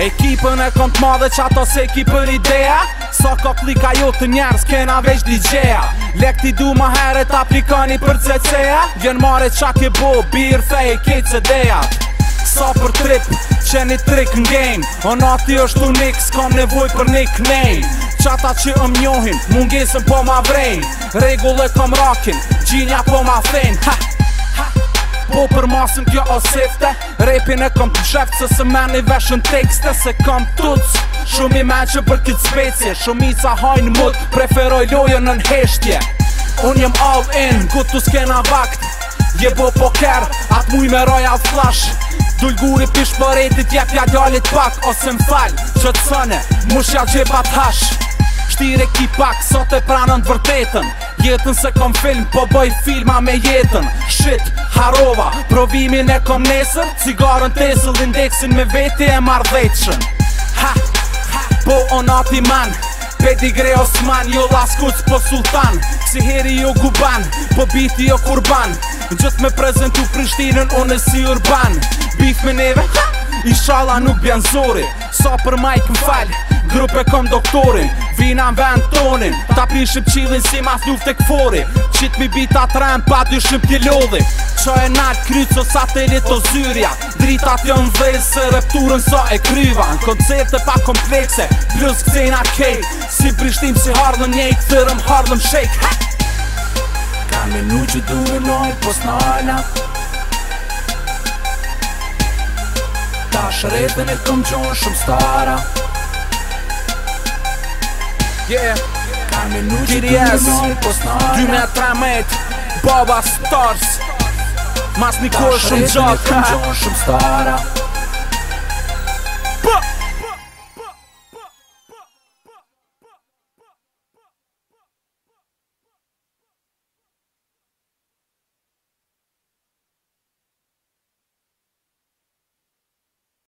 Ekipën e kom të madhe që ato se ki për idea Sa ka klika jo të njerës kena veç DJ-a Lek ti du ma heret aplikani për CC-a Vjen mare qa ke bo, bir, fej, kec e deja Sa për trip, që një trik n'gejn O nati është unik, s'kom nevoj për një knejn Qata që ëm njohin, mungesën po ma vrejn Regullet e kom rakin, gjinja po ma fejn Ha! masëm kjo o sifte Rapin e kom të shëftë se së meni veshën tekste Se kom tuc Shumë i meqë për këtë specie Shumë i ca hajnë mut Preferoj lojën në nheshtje Unë jem all in Ku të s'kena vakt Je bo poker Atë muj me royal flash Dulguri pish për rejtit Jep ja djallit pak Ose m'fall Që të sëne Mush ja gjepa hash Shtire ki pak Sot e pranën të vërtetën jetën se kom film Po boj filma me jetën Shit, harova, provimin e kom nesër Cigarën tesëll, indeksin me veti e mardheqën Ha, ha, po on man pedigre osman, jo laskuc po sultan Si heri jo guban, po biti jo kurban Gjët me prezentu Prishtinën, on si urban Bif me neve, ha, isha nuk bjanë zori Sa për majkë më falë Grupe kom doktorin vina në vend tonin Ta prishim qilin si mas njuft e këfori Qit mi bita të rem, pa dyshim t'i lodhi Qo e nalë kryt qo satelit o zyria Drita t'jo në dhejë, se repturën sa so e kryva Në koncepte pa komplekse, plus këtina kej Si prishtim si hardhën njej, këtërëm hardhëm shake ha! Ka me nu që duhe loj, po Ta shretën e këm qonë shumë stara Ka minu që t'u një moj po stara Dynja t'ra boba stors Mas n'i koshëm zhaka, mas stara